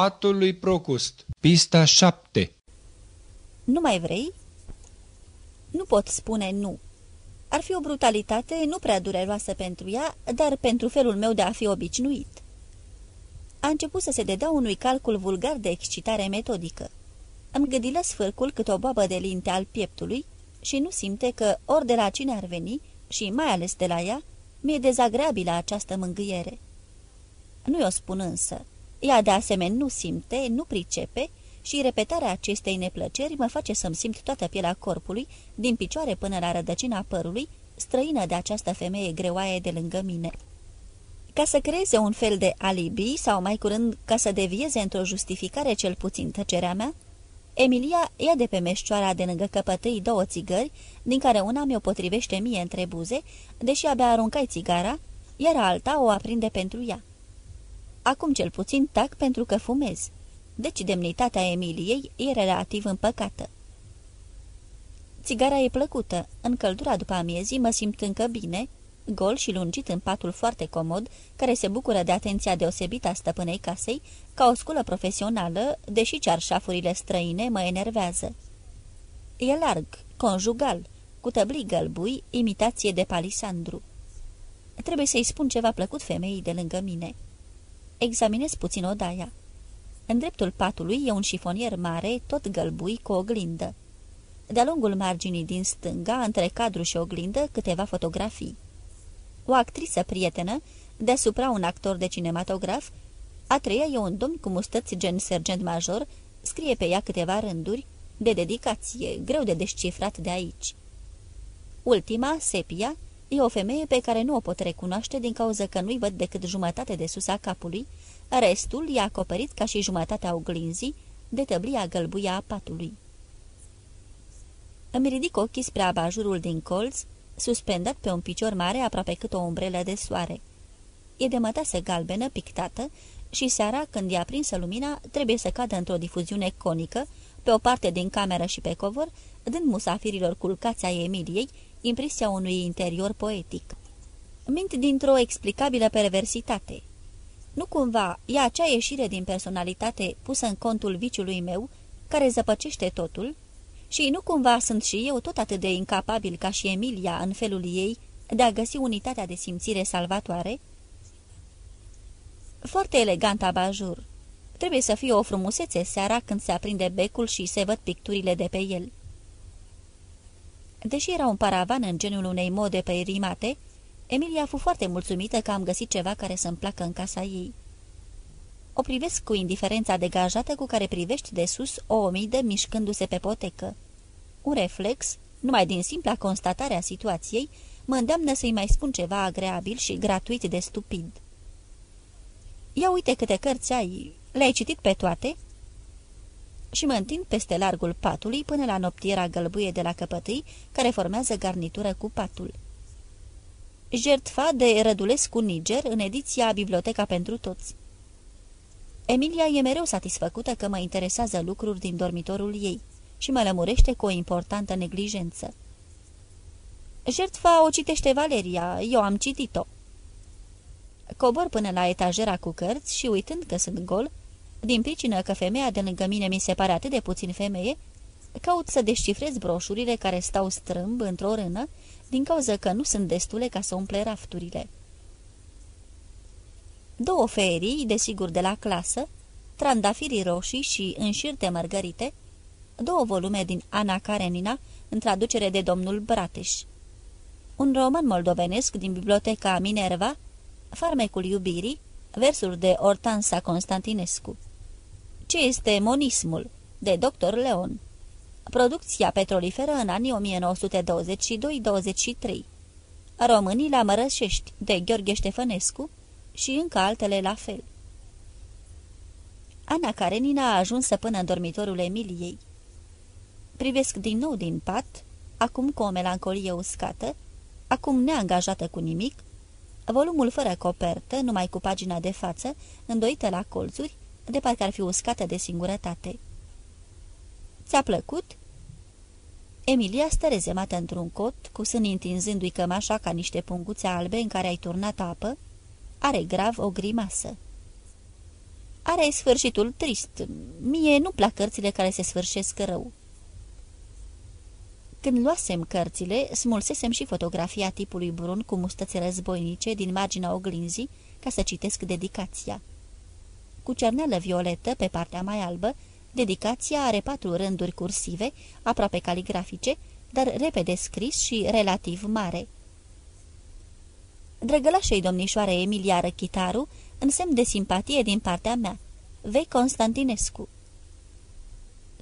Patul lui Procust Pista 7 Nu mai vrei? Nu pot spune nu. Ar fi o brutalitate nu prea dureroasă pentru ea, dar pentru felul meu de a fi obișnuit. A început să se dedea unui calcul vulgar de excitare metodică. Îmi gâdilă sfârcul cât o boabă de linte al pieptului și nu simte că ori de la cine ar veni, și mai ales de la ea, mi-e dezagreabilă această mângâiere. Nu-i o spun însă. Ea de asemenea nu simte, nu pricepe și repetarea acestei neplăceri mă face să-mi simt toată pielea corpului, din picioare până la rădăcina părului, străină de această femeie greoaie de lângă mine. Ca să creeze un fel de alibi, sau mai curând ca să devieze într-o justificare cel puțin tăcerea mea, Emilia ia de pe meșcioara de lângă căpătâi două țigări, din care una mi-o potrivește mie între buze, deși abia aruncai țigara, iar alta o aprinde pentru ea. Acum cel puțin tac pentru că fumez, deci demnitatea Emiliei e relativ împăcată. Țigara e plăcută, în căldura după amiezii mă simt încă bine, gol și lungit în patul foarte comod, care se bucură de atenția deosebită a stăpânei casei, ca o sculă profesională, deși cearșafurile străine mă enervează. E larg, conjugal, cu tăblii gălbui, imitație de palisandru. Trebuie să-i spun ceva plăcut femeii de lângă mine. Examinez puțin odaia. În dreptul patului e un șifonier mare, tot gălbui, cu oglindă. De-a lungul marginii din stânga, între cadru și oglindă, câteva fotografii o actriță prietenă, deasupra un actor de cinematograf, a treia e un domn cu mustăți gen sergent major, scrie pe ea câteva rânduri, de dedicație, greu de descifrat de aici. Ultima, Sepia, e o femeie pe care nu o pot recunoaște din cauza că nu-i văd decât jumătate de sus a capului, restul e acoperit ca și jumătatea oglinzii de tăblia gălbuia a patului. Îmi ridic ochii spre abajurul din colț, suspendat pe un picior mare aproape cât o umbrelă de soare. E de mătase galbenă, pictată, și seara, când e aprinsă lumina, trebuie să cadă într-o difuziune conică, pe o parte din cameră și pe covor, dând musafirilor culcați ai Emiliei impresia unui interior poetic. Mint dintr-o explicabilă perversitate. Nu cumva e acea ieșire din personalitate pusă în contul viciului meu, care zăpăcește totul, și nu cumva sunt și eu tot atât de incapabil ca și Emilia în felul ei de a găsi unitatea de simțire salvatoare? Foarte elegant abajur. Trebuie să fie o frumusețe seara când se aprinde becul și se văd picturile de pe el. Deși era un paravan în genul unei mode perimate, Emilia a fost foarte mulțumită că am găsit ceva care să-mi placă în casa ei. O privesc cu indiferența degajată cu care privești de sus o omidă mișcându-se pe potecă. Un reflex, numai din simpla constatare a situației, mă îndeamnă să-i mai spun ceva agreabil și gratuit de stupid. Ia uite câte cărți ai, le-ai citit pe toate?" Și mă întind peste largul patului până la noptiera gălbuie de la căpătâi, care formează garnitură cu patul. Jertfa de Rădulescu Niger în ediția Biblioteca pentru Toți Emilia e mereu satisfăcută că mă interesează lucruri din dormitorul ei și mă lămurește cu o importantă neglijență. Jertfa o citește Valeria, eu am citit-o. Cobor până la etajera cu cărți și uitând că sunt gol, din pricină că femeia de lângă mine mi se pare atât de puțin femeie, caut să descifrez broșurile care stau strâmb într-o rână, din cauza că nu sunt destule ca să umple rafturile. Două ferii, desigur de la clasă, trandafirii roșii și înșirte mărgărite, două volume din Ana Karenina, în traducere de domnul Brateș. Un roman moldovenesc din biblioteca Minerva, Farmecul iubirii, versuri de Ortansa Constantinescu. Ce este monismul? De dr. Leon. Producția petroliferă în anii 1922-23. Românii la Mărășești, de Gheorghe Ștefănescu și încă altele la fel. Ana Karenina a ajuns până în dormitorul Emiliei. Privesc din nou din pat, acum cu o melancolie uscată, acum neangajată cu nimic, volumul fără copertă, numai cu pagina de față, îndoită la colțuri, de parcă ar fi uscată de singurătate. Ți-a plăcut?" Emilia stă rezemată într-un cot, cu sânii întinzându-i cămașa ca niște punguțe albe în care ai turnat apă, are grav o grimasă. Are sfârșitul trist. Mie nu plac cărțile care se sfârșesc rău. Când luasem cărțile, smulsesem și fotografia tipului brun cu mustăți războinice din marginea oglinzii ca să citesc dedicația. Cu cerneală violetă pe partea mai albă, dedicația are patru rânduri cursive, aproape caligrafice, dar repede scris și relativ mare. Drăgălașei domnișoare Emilia Răchitaru, în semn de simpatie din partea mea, V. Constantinescu.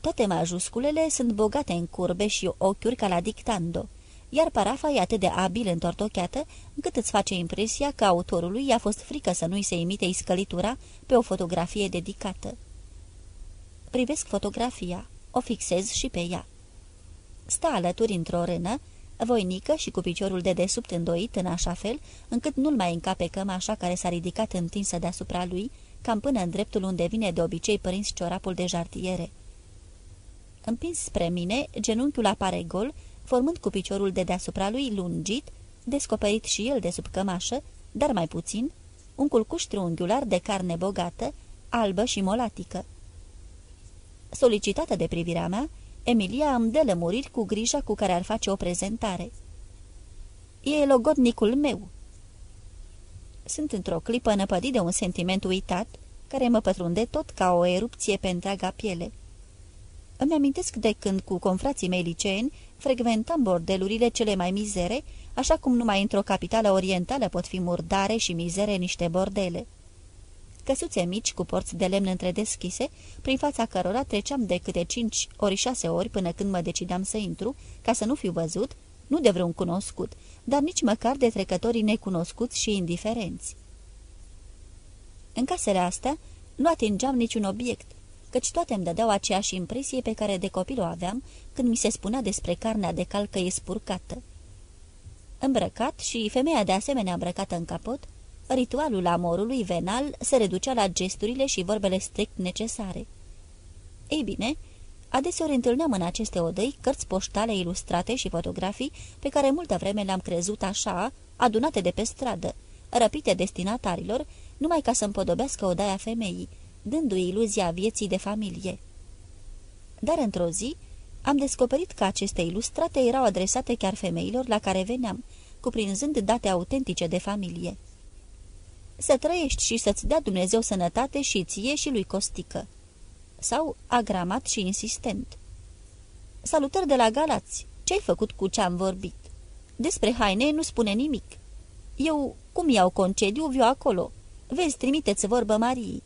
Toate majusculele sunt bogate în curbe și ochiuri ca la dictando, iar parafa e atât de abil întortocheată, încât îți face impresia că autorului i-a fost frică să nu-i se imite iscălitura pe o fotografie dedicată. Privesc fotografia, o fixez și pe ea. Sta alături într-o rână, voinică și cu piciorul de desubt îndoit în așa fel, încât nu-l mai încape cămașa care s-a ridicat întinsă deasupra lui, cam până în dreptul unde vine de obicei prins ciorapul de jartiere. Împins spre mine, genunchiul apare gol, formând cu piciorul de deasupra lui lungit, descoperit și el de sub cămașă, dar mai puțin, un culcuș triunghiular de carne bogată, albă și molatică. Solicitată de privirea mea, Emilia îmi dă lămuriri cu grija cu care ar face o prezentare. E logodnicul meu. Sunt într-o clipă năpădit de un sentiment uitat, care mă pătrunde tot ca o erupție pe întreaga piele. Îmi amintesc de când cu confrații mei liceeni frecventam bordelurile cele mai mizere, așa cum numai într-o capitală orientală pot fi murdare și mizere niște bordele. Căsuțe mici cu porți de lemn întredeschise, prin fața cărora treceam de câte cinci ori șase ori până când mă decideam să intru, ca să nu fiu văzut, nu de vreun cunoscut, dar nici măcar de trecătorii necunoscuți și indiferenți. În casele astea nu atingeam niciun obiect, căci toate îmi dădeau aceeași impresie pe care de copil o aveam când mi se spunea despre carnea de cal că e spurcată. Îmbrăcat și femeia de asemenea îmbrăcată în capot, ritualul amorului venal se reducea la gesturile și vorbele strict necesare. Ei bine, adeseori întâlneam în aceste odăi cărți poștale ilustrate și fotografii pe care multă vreme le-am crezut așa, adunate de pe stradă, răpite destinatarilor, numai ca să împodobească odaia femeii, dându-i iluzia vieții de familie. Dar într-o zi am descoperit că aceste ilustrate erau adresate chiar femeilor la care veneam, cuprinzând date autentice de familie. Să trăiești și să-ți dea Dumnezeu sănătate și ție și lui Costică. Sau agramat și insistent. Salutări de la Galați. Ce-ai făcut cu ce-am vorbit? Despre haine nu spune nimic. Eu, cum iau concediu, viu acolo. Vezi, trimiteți vorbă Mariei.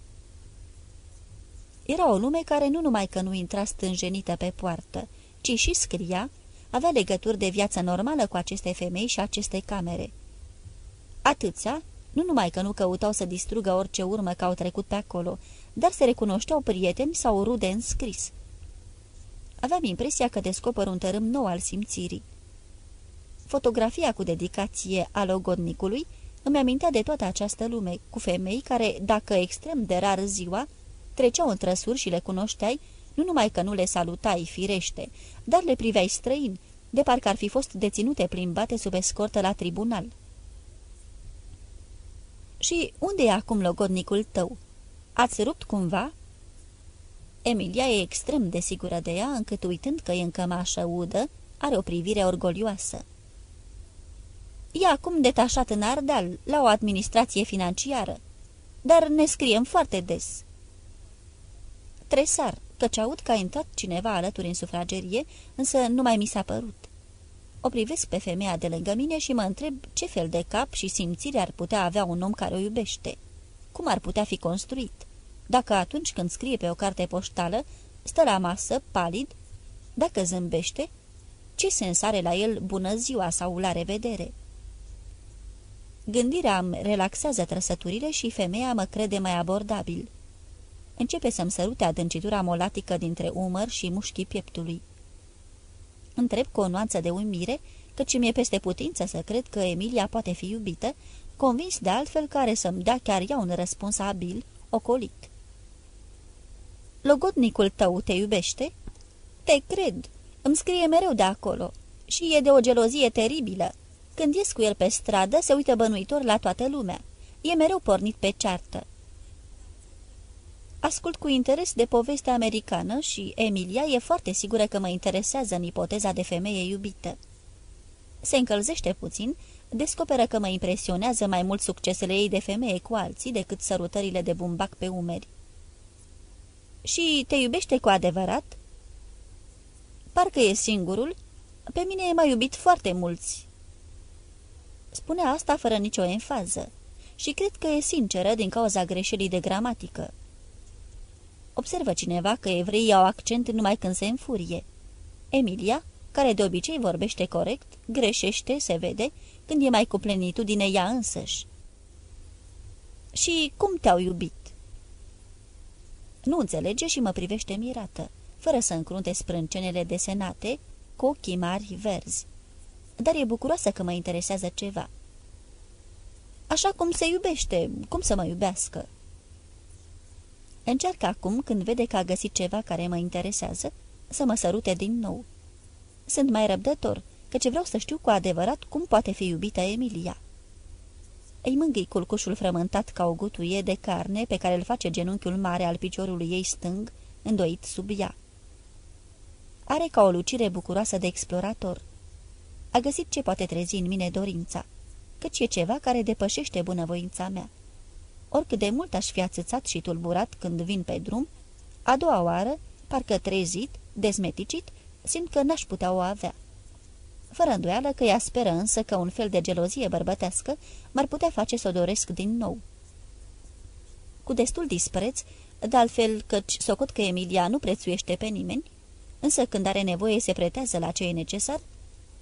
Era o lume care nu numai că nu intra stânjenită pe poartă, ci și scria, avea legături de viață normală cu aceste femei și aceste camere. Atâția, nu numai că nu căutau să distrugă orice urmă că au trecut pe acolo, dar se recunoșteau prieteni sau rude în scris. Aveam impresia că descoper un tărâm nou al simțirii. Fotografia cu dedicație a logodnicului îmi amintea de toată această lume, cu femei care, dacă extrem de rar ziua, treceau în trăsuri și le cunoșteai, nu numai că nu le salutai, firește, dar le priveai străini, de parcă ar fi fost deținute plimbate sub escortă la tribunal. Și unde e acum logodnicul tău? Ați rupt cumva?" Emilia e extrem de sigură de ea, încât uitând că e în cămașă udă, are o privire orgolioasă. E acum detașat în Ardeal, la o administrație financiară, dar ne scriem foarte des. Tresar, căci aud că a intrat cineva alături în sufragerie, însă nu mai mi s-a părut. O privesc pe femeia de lângă mine și mă întreb ce fel de cap și simțire ar putea avea un om care o iubește. Cum ar putea fi construit? Dacă atunci când scrie pe o carte poștală, stă la masă, palid, dacă zâmbește, ce sens are la el bună ziua sau la revedere? Gândirea îmi relaxează trăsăturile și femeia mă crede mai abordabil. Începe să-mi sărute adâncitura molatică dintre umăr și mușchii pieptului. Întreb cu o nuanță de uimire, căci mi-e peste putință să cred că Emilia poate fi iubită, convins de altfel care să-mi dea chiar ea un răspuns abil, ocolit. Logodnicul tău te iubește? Te cred. Îmi scrie mereu de acolo. Și e de o gelozie teribilă. Când ies cu el pe stradă, se uită bănuitor la toată lumea. E mereu pornit pe ceartă. Ascult cu interes de povestea americană și Emilia e foarte sigură că mă interesează în ipoteza de femeie iubită. Se încălzește puțin, descoperă că mă impresionează mai mult succesele ei de femeie cu alții decât sărutările de bumbac pe umeri. Și te iubește cu adevărat?" Parcă e singurul. Pe mine m-a iubit foarte mulți." Spune asta fără nicio enfază și cred că e sinceră din cauza greșelii de gramatică. Observă cineva că evreii au accent numai când se înfurie. Emilia, care de obicei vorbește corect, greșește, se vede, când e mai cu plenitudine ea însăși. Și cum te-au iubit?" Nu înțelege și mă privește mirată, fără să încrunte sprâncenele desenate, cu ochii mari verzi. Dar e bucuroasă că mă interesează ceva. Așa cum se iubește, cum să mă iubească?" Încearcă acum, când vede că a găsit ceva care mă interesează, să mă sărute din nou. Sunt mai răbdător, căci vreau să știu cu adevărat cum poate fi iubită Emilia. Îi mângâi culcușul frământat ca o gutuie de carne pe care îl face genunchiul mare al piciorului ei stâng, îndoit sub ea. Are ca o lucire bucuroasă de explorator. A găsit ce poate trezi în mine dorința, căci e ceva care depășește bunăvoința mea. Oricât de mult aș fi ațățat și tulburat când vin pe drum, a doua oară, parcă trezit, dezmeticit, simt că n-aș putea o avea. Fără îndoială că ea speră însă că un fel de gelozie bărbătească m-ar putea face să o doresc din nou. Cu destul dispreț, de altfel căci socot că Emilia nu prețuiește pe nimeni, însă când are nevoie se pretează la ce e necesar,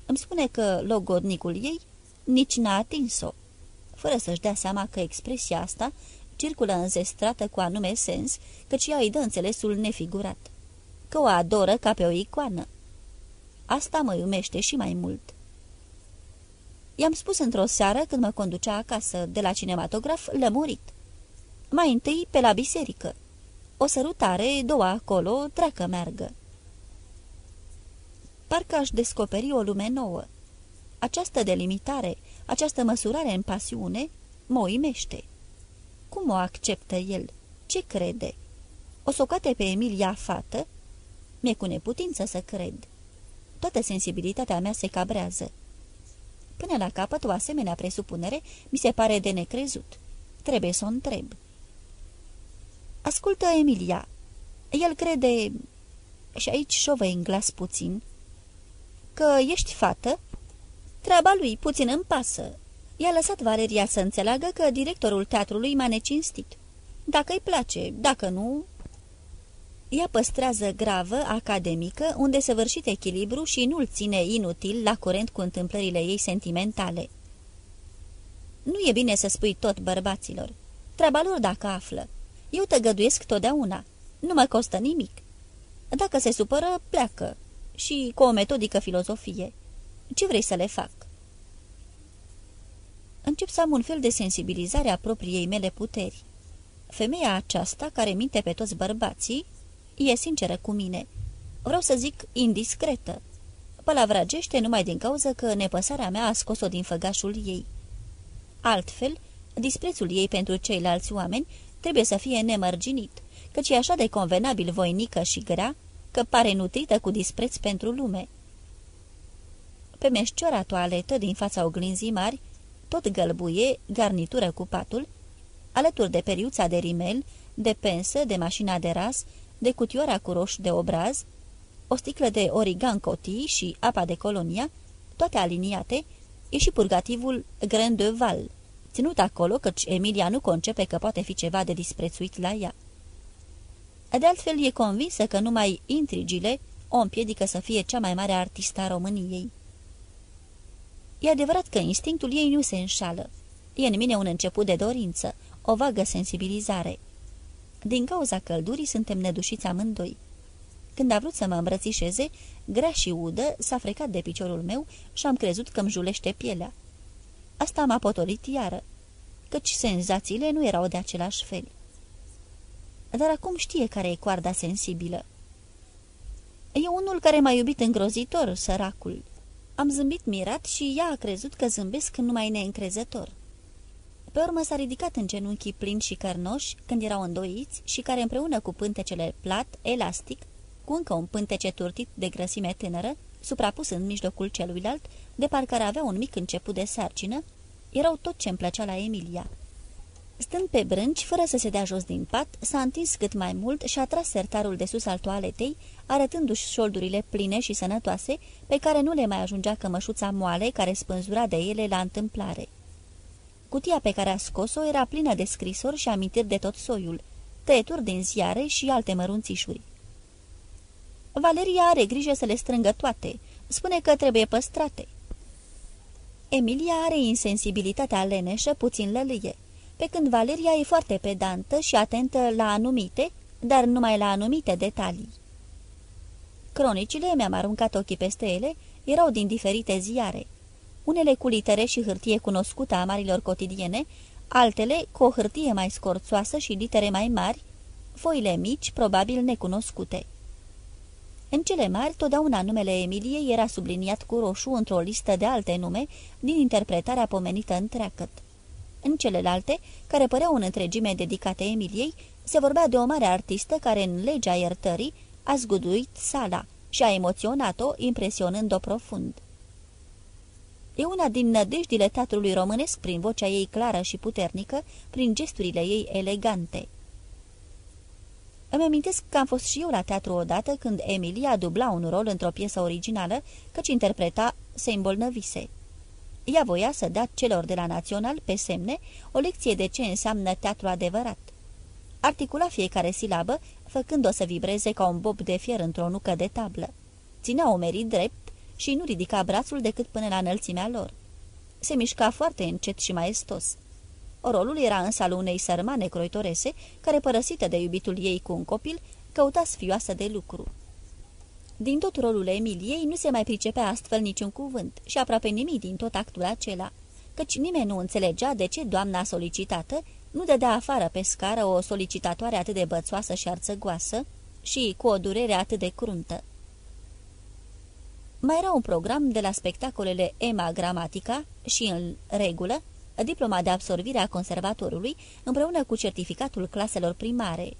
îmi spune că logodnicul ei nici n-a atins-o fără să-și dea seama că expresia asta circulă înzestrată cu anume sens, căci ea îi dă înțelesul nefigurat. Că o adoră ca pe o icoană. Asta mă iumește și mai mult. I-am spus într-o seară când mă conducea acasă de la cinematograf lămurit. Mai întâi pe la biserică. O sărutare, două acolo, treacă meargă. Parcă aș descoperi o lume nouă. Această delimitare, această măsurare în pasiune mă uimește. Cum o acceptă el? Ce crede? O socate pe Emilia fată? Mi-e cu neputință să cred. Toată sensibilitatea mea se cabrează. Până la capăt, o asemenea presupunere mi se pare de necrezut. Trebuie să o întreb. Ascultă, Emilia. El crede... Și aici șovă în glas puțin. Că ești fată Treaba lui puțin îmi pasă. I-a lăsat Valeria să înțeleagă că directorul teatrului m-a necinstit. Dacă îi place, dacă nu... Ea păstrează gravă, academică, unde săvârșit echilibru și nu-l ține inutil la curent cu întâmplările ei sentimentale. Nu e bine să spui tot bărbaților. Treaba lor dacă află. Eu tăgăduiesc totdeauna. Nu mă costă nimic. Dacă se supără, pleacă. Și cu o metodică filozofie. Ce vrei să le fac?" Încep să am un fel de sensibilizare a propriei mele puteri. Femeia aceasta, care minte pe toți bărbații, e sinceră cu mine. Vreau să zic indiscretă. Palavragește numai din cauza că nepăsarea mea a scos-o din făgașul ei. Altfel, disprețul ei pentru ceilalți oameni trebuie să fie nemărginit, căci e așa de convenabil voinică și grea, că pare nutrită cu dispreț pentru lume. Pe meșciora toaletă din fața oglinzii mari, tot gălbuie, garnitură cu patul, alături de periuța de rimel, de pensă, de mașina de ras, de cutioara cu roș de obraz, o sticlă de origan cotii și apa de colonia, toate aliniate, e și purgativul Grand de Val, ținut acolo căci Emilia nu concepe că poate fi ceva de disprețuit la ea. De altfel, e convinsă că numai intrigile o împiedică să fie cea mai mare artistă a României. E adevărat că instinctul ei nu se înșală. E în mine un început de dorință, o vagă sensibilizare. Din cauza căldurii suntem nedușiți amândoi. Când a vrut să mă îmbrățișeze, grea și udă s-a frecat de piciorul meu și am crezut că îmi julește pielea. Asta m-a potolit iară, căci senzațiile nu erau de același fel. Dar acum știe care e coarda sensibilă. E unul care m-a iubit îngrozitor, săracul, am zâmbit mirat și ea a crezut că zâmbesc numai neîncrezător. Pe urmă s-a ridicat în genunchii plini și cărnoși, când erau îndoiți și care împreună cu pântecele plat, elastic, cu încă un pântece turtit de grăsime tânără, suprapus în mijlocul celuilalt, de parcă ar avea un mic început de sarcină, erau tot ce îmi plăcea la Emilia. Stând pe brânci, fără să se dea jos din pat, s-a întins cât mai mult și a tras sertarul de sus al toaletei, arătându-și șoldurile pline și sănătoase, pe care nu le mai ajungea cămășuța moale care spânzura de ele la întâmplare. Cutia pe care a scos-o era plină de scrisori și amintiri de tot soiul, tăieturi din ziare și alte mărunțișuri. Valeria are grijă să le strângă toate. Spune că trebuie păstrate. Emilia are insensibilitatea leneșă, puțin lălie, pe când Valeria e foarte pedantă și atentă la anumite, dar numai la anumite detalii. Cronicile, mi-am aruncat ochii peste ele, erau din diferite ziare. Unele cu litere și hârtie cunoscută a marilor cotidiene, altele cu o hârtie mai scorțoasă și litere mai mari, foile mici, probabil necunoscute. În cele mari, totdeauna numele Emiliei era subliniat cu roșu într-o listă de alte nume din interpretarea pomenită întreagăt. În celelalte, care păreau în întregime dedicate Emiliei, se vorbea de o mare artistă care, în legea iertării, a zguduit sala și a emoționat-o, impresionând-o profund. E una din nădejdile teatrului românesc prin vocea ei clară și puternică, prin gesturile ei elegante. Îmi amintesc că am fost și eu la teatru odată când Emilia dubla un rol într-o piesă originală, căci interpreta se îmbolnăvise. Ea voia să dea celor de la Național, pe semne, o lecție de ce înseamnă teatru adevărat. Articula fiecare silabă, făcând-o să vibreze ca un bob de fier într-o nucă de tablă. Ținea omerii drept și nu ridica brațul decât până la înălțimea lor. Se mișca foarte încet și maestos. Rolul era însă al unei sărmane croitorese, care, părăsită de iubitul ei cu un copil, căuta sfioasă de lucru. Din tot rolul Emiliei nu se mai pricepea astfel niciun cuvânt și aproape nimic din tot actul acela, căci nimeni nu înțelegea de ce doamna solicitată nu dădea afară pe scară o solicitatoare atât de bățoasă și arțăgoasă și cu o durere atât de cruntă. Mai era un program de la spectacolele Emma Gramatica și, în regulă, diploma de absorbire a conservatorului împreună cu certificatul claselor primare.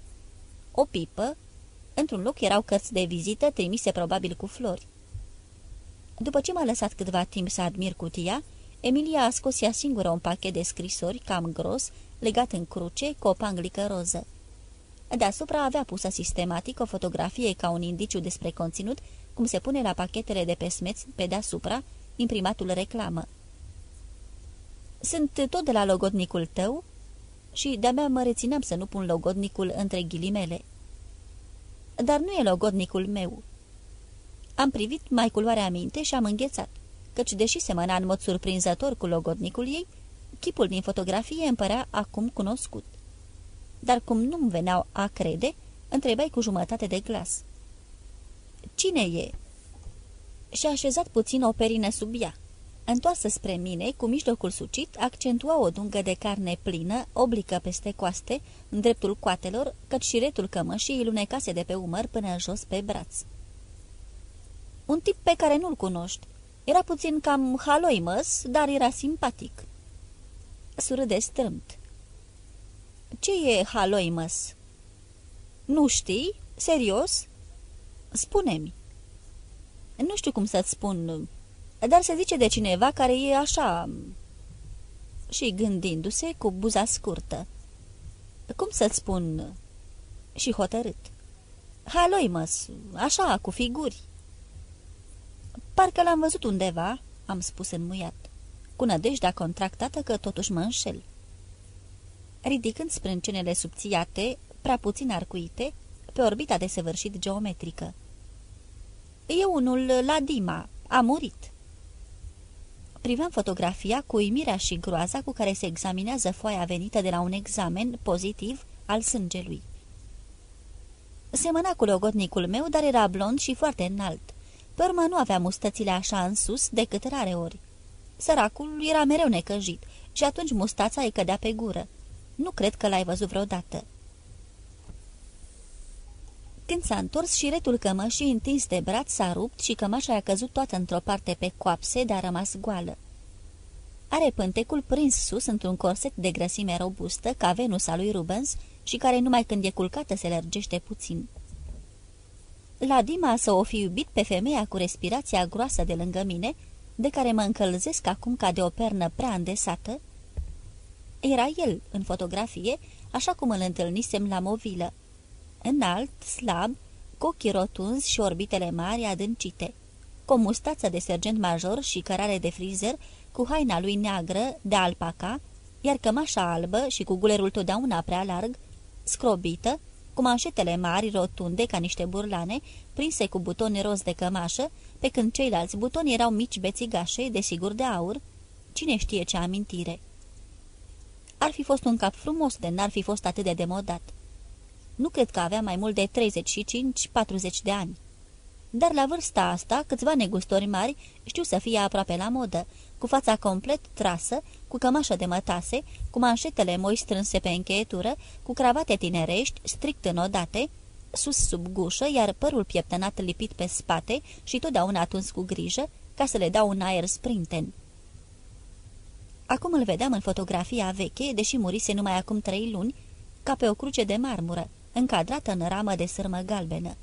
O pipă, într-un loc erau cărți de vizită trimise probabil cu flori. După ce m-a lăsat câtva timp să admir cutia, Emilia a scos ea singură un pachet de scrisori, cam gros, legat în cruce, cu o panglică roză. Deasupra avea pusă sistematic o fotografie ca un indiciu despre conținut, cum se pune la pachetele de pesmeți pe deasupra, imprimatul reclamă. Sunt tot de la logodnicul tău?" Și de-abia mă rețineam să nu pun logodnicul între ghilimele. Dar nu e logodnicul meu." Am privit mai culoarea minte și am înghețat, căci, deși semăna în mod surprinzător cu logodnicul ei, chipul din fotografie îmi părea acum cunoscut. Dar cum nu-mi veneau a crede, întrebai cu jumătate de glas. Cine e?" Și-a așezat puțin o perină sub ea întoarsă spre mine, cu mijlocul sucit, accentua o dungă de carne plină, oblică peste coaste, în dreptul coatelor, căci șiretul cămășii îi lunecase de pe umăr până jos pe braț. Un tip pe care nu-l cunoști. Era puțin cam haloimăs, dar era simpatic. Surâde strâmt. Ce e haloimăs? Nu știi? Serios? Spune-mi. Nu știu cum să-ți spun dar se zice de cineva care e așa... Și gândindu-se cu buza scurtă. Cum să-ți spun... Și hotărât. Haloimăs, așa, cu figuri. Parcă l-am văzut undeva, am spus înmuiat, cu nădejdea contractată că totuși mă înșel. Ridicând sprâncenele subțiate, prea puțin arcuite, pe orbita de săvârșit geometrică. E unul la Dima, a murit priveam fotografia cu uimirea și groaza cu care se examinează foaia venită de la un examen pozitiv al sângelui. Semăna cu logodnicul meu, dar era blond și foarte înalt. Pe urmă nu avea mustățile așa în sus decât rare ori. Săracul era mereu necăjit și atunci mustața îi cădea pe gură. Nu cred că l-ai văzut vreodată. Când s-a întors, șiretul cămășii întins de braț s-a rupt și cămașa a căzut toată într-o parte pe coapse, dar a rămas goală. Are pântecul prins sus într-un corset de grăsime robustă, ca Venusa lui Rubens, și care numai când e culcată se lărgește puțin. La Dima să o fi iubit pe femeia cu respirația groasă de lângă mine, de care mă încălzesc acum ca de o pernă prea îndesată, era el în fotografie, așa cum îl întâlnisem la movilă. Înalt, slab, cu ochii rotunzi și orbitele mari adâncite, cu o mustață de sergent major și cărare de frizer, cu haina lui neagră de alpaca, iar cămașa albă și cu gulerul totdeauna prea larg, scrobită, cu manșetele mari, rotunde, ca niște burlane, prinse cu butoni roz de cămașă, pe când ceilalți butoni erau mici bețigașe, desigur de aur, cine știe ce amintire. Ar fi fost un cap frumos de n-ar fi fost atât de demodat. Nu cred că avea mai mult de 35-40 de ani. Dar la vârsta asta, câțiva negustori mari știu să fie aproape la modă, cu fața complet trasă, cu cămașă de mătase, cu manșetele moi strânse pe încheietură, cu cravate tinerești, strict înodate, sus sub gușă, iar părul pieptănat lipit pe spate și totdeauna atuns cu grijă, ca să le dau un aer sprinten. Acum îl vedeam în fotografia veche, deși murise numai acum trei luni, ca pe o cruce de marmură, încadrată în ramă de sârmă galbenă.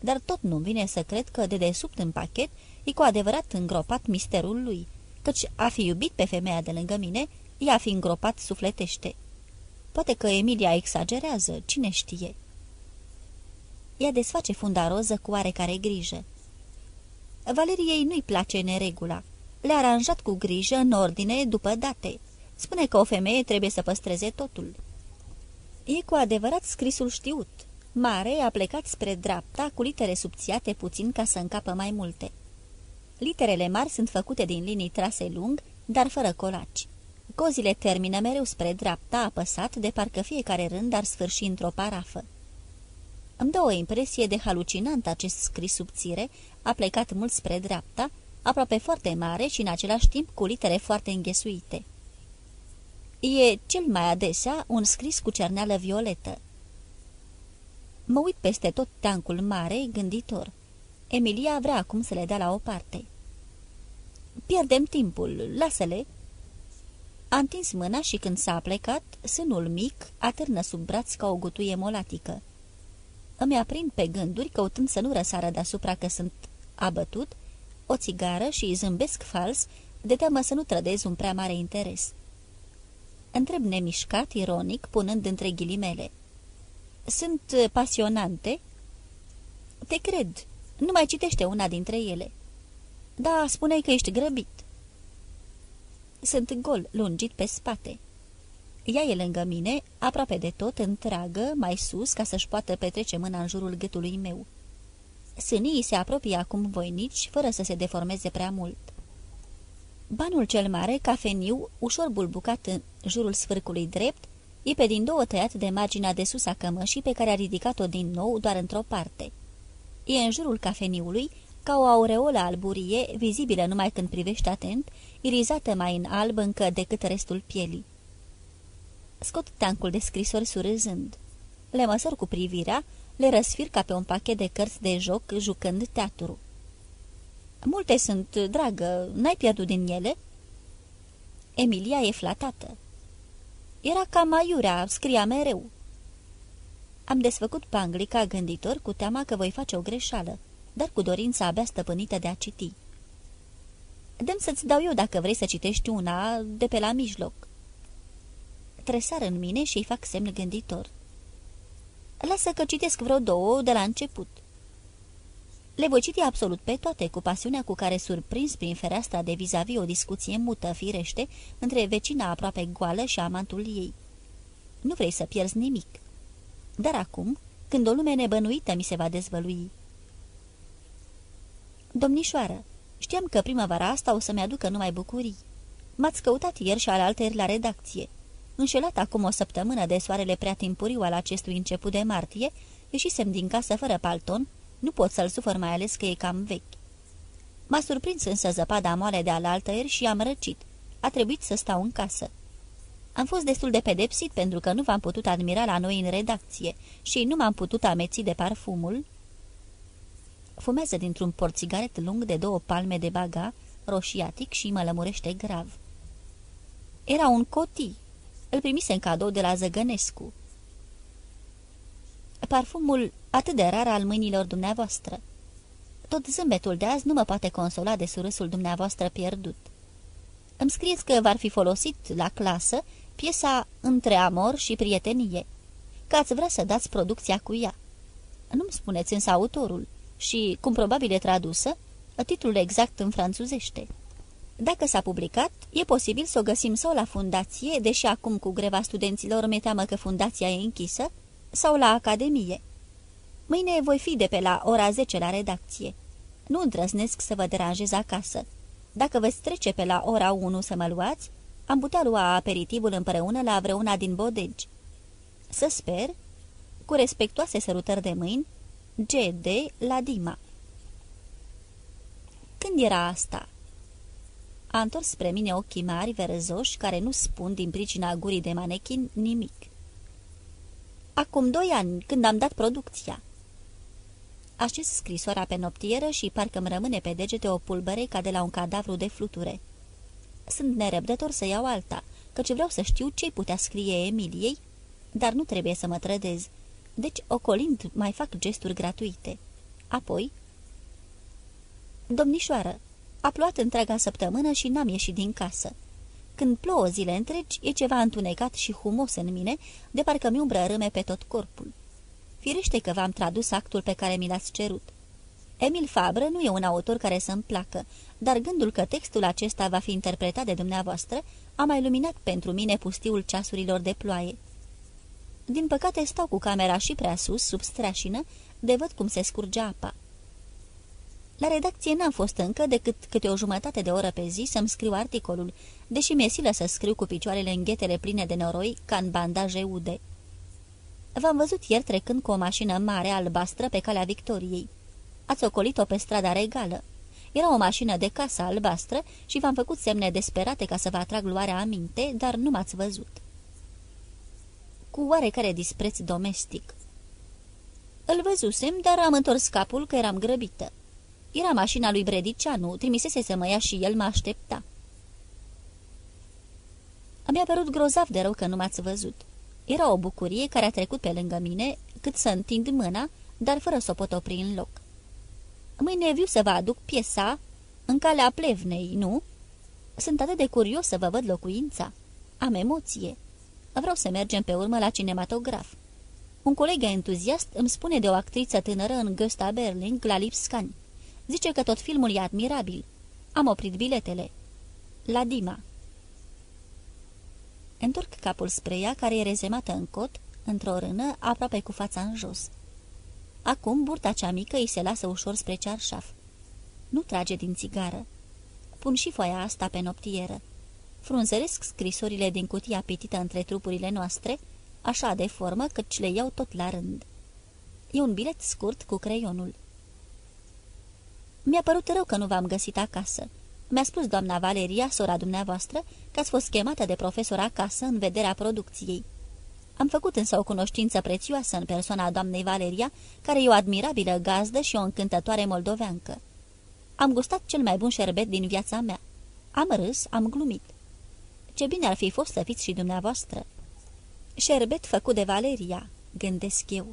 Dar tot nu vine să cred că de desubt în pachet e cu adevărat îngropat misterul lui, căci a fi iubit pe femeia de lângă mine, ea fi îngropat sufletește. Poate că Emilia exagerează, cine știe. Ea desface funda roză cu oarecare grijă. Valeriei nu-i place neregula. Le-a aranjat cu grijă, în ordine, după date. Spune că o femeie trebuie să păstreze totul. E cu adevărat scrisul știut. Mare a plecat spre dreapta, cu litere subțiate puțin ca să încapă mai multe. Literele mari sunt făcute din linii trase lung, dar fără colaci. Cozile termină mereu spre dreapta, apăsat, de parcă fiecare rând ar sfârși într-o parafă. Îmi dă o impresie de halucinant acest scris subțire, a plecat mult spre dreapta, aproape foarte mare și în același timp cu litere foarte înghesuite. E cel mai adesea un scris cu cerneală violetă. Mă uit peste tot tancul mare, gânditor. Emilia vrea acum să le dea la o parte. Pierdem timpul, lasă-le!" A întins mâna și când s-a plecat, sânul mic atârnă sub braț ca o gutuie molatică. Îmi aprind pe gânduri, căutând să nu răsară deasupra că sunt abătut, o țigară și zâmbesc fals, de teamă să nu trădez un prea mare interes. Întreb nemișcat, ironic, punând între ghilimele. Sunt pasionante?" Te cred. Nu mai citește una dintre ele." Da, spuneai că ești grăbit." Sunt gol, lungit pe spate." Ea e lângă mine, aproape de tot, întreagă, mai sus, ca să-și poată petrece mâna în jurul gâtului meu. Sânii se apropie acum voinici, fără să se deformeze prea mult. Banul cel mare, cafeniu, ușor bulbucat în jurul sfârcului drept, e pe din două tăiat de marginea de sus a cămășii pe care a ridicat-o din nou doar într-o parte. E în jurul cafeniului, ca o aureolă alburie, vizibilă numai când privești atent, irizată mai în alb încă decât restul pielii. Scot tancul de scrisori surâzând. Le măsor cu privirea, le răsfir ca pe un pachet de cărți de joc, jucând teatru. Multe sunt, dragă, n-ai pierdut din ele?" Emilia e flatată. Era ca maiurea, scria mereu. Am desfăcut panglica gânditor cu teama că voi face o greșeală, dar cu dorința abia stăpânită de a citi. Dăm să-ți dau eu dacă vrei să citești una de pe la mijloc. Tresar în mine și îi fac semn gânditor. Lasă că citesc vreo două de la început. Le voi citi absolut pe toate, cu pasiunea cu care surprins prin fereastra de vis-a-vis -vis o discuție mută, firește, între vecina aproape goală și amantul ei. Nu vrei să pierzi nimic. Dar acum, când o lume nebănuită mi se va dezvălui... Domnișoară, știam că primăvara asta o să-mi aducă numai bucurii. M-ați căutat ieri și alaltăieri la redacție. Înșelat acum o săptămână de soarele prea timpuriu al acestui început de martie, ieșisem din casă fără palton, nu pot să-l sufăr mai ales că e cam vechi. M-a surprins însă zăpada moale de alaltăieri și am răcit. A trebuit să stau în casă. Am fost destul de pedepsit pentru că nu v-am putut admira la noi în redacție și nu m-am putut ameți de parfumul. Fumează dintr-un porțigaret lung de două palme de baga, roșiatic și mă lămurește grav. Era un coti. Îl primise în cadou de la Zăgănescu. Parfumul atât de rar al mâinilor dumneavoastră. Tot zâmbetul de azi nu mă poate consola de surâsul dumneavoastră pierdut. Îmi scrieți că v-ar fi folosit la clasă piesa Între amor și prietenie, că ați vrea să dați producția cu ea. Nu-mi spuneți însă autorul și, cum probabil e tradusă, titlul exact în franțuzește. Dacă s-a publicat, e posibil să o găsim sau la fundație, deși acum cu greva studenților mi teamă că fundația e închisă, sau la academie. Mâine voi fi de pe la ora 10 la redacție. Nu îndrăznesc să vă deranjez acasă. Dacă veți trece pe la ora 1 să mă luați, am putea lua aperitivul împreună la vreuna din bodegi. Să sper, cu respectoase sărutări de mâini, G.D. la Dima. Când era asta? A întors spre mine ochii mari, verăzoși, care nu spun din pricina gurii de manechin nimic. Acum doi ani, când am dat producția. Așez scrisoarea pe noptieră și parcă-mi rămâne pe degete o pulbere ca de la un cadavru de fluture. Sunt nerăbdător să iau alta, căci vreau să știu ce putea scrie Emiliei, dar nu trebuie să mă trădez. Deci, ocolind, mai fac gesturi gratuite. Apoi... Domnișoară, a plouat întreaga săptămână și n-am ieșit din casă. Când plouă zile întregi, e ceva întunecat și humos în mine, de parcă mi-umbră râme pe tot corpul. Firește că v-am tradus actul pe care mi l-ați cerut. Emil Fabră nu e un autor care să-mi placă, dar gândul că textul acesta va fi interpretat de dumneavoastră a mai luminat pentru mine pustiul ceasurilor de ploaie. Din păcate stau cu camera și prea sus, sub strașină, de văd cum se scurge apa. La redacție n-am fost încă decât câte o jumătate de oră pe zi să-mi scriu articolul, deși mi-e silă să scriu cu picioarele în ghetele pline de noroi, ca în bandaje ude. V-am văzut ieri trecând cu o mașină mare albastră pe calea Victoriei. Ați ocolit-o pe strada regală. Era o mașină de casă albastră și v-am făcut semne desperate ca să vă atrag luarea aminte, dar nu m-ați văzut. Cu oarecare dispreț domestic. Îl văzusem, dar am întors capul că eram grăbită. Era mașina lui Bredicianu, trimisese să mă ia și el mă aștepta. Mi-a părut grozav de rău că nu m-ați văzut. Era o bucurie care a trecut pe lângă mine, cât să întind mâna, dar fără să o pot opri în loc. Mâine viu să vă aduc piesa în calea plevnei, nu? Sunt atât de curios să vă văd locuința. Am emoție. Vreau să mergem pe urmă la cinematograf. Un coleg entuziast îmi spune de o actriță tânără în Gösta Berling la Lipscani. Zice că tot filmul e admirabil. Am oprit biletele. La Dima. Întorc capul spre ea, care e rezemată în cot, într-o rână, aproape cu fața în jos. Acum burta cea mică îi se lasă ușor spre cearșaf. Nu trage din țigară. Pun și foaia asta pe noptieră. Frunzăresc scrisorile din cutia pitită între trupurile noastre, așa de formă căci le iau tot la rând. E un bilet scurt cu creionul. Mi-a părut rău că nu v-am găsit acasă. Mi-a spus doamna Valeria, sora dumneavoastră, că ați fost chemată de profesor acasă în vederea producției. Am făcut însă o cunoștință prețioasă în persoana doamnei Valeria, care e o admirabilă gazdă și o încântătoare moldoveancă. Am gustat cel mai bun șerbet din viața mea. Am râs, am glumit. Ce bine ar fi fost să fiți și dumneavoastră. Șerbet făcut de Valeria, gândesc eu.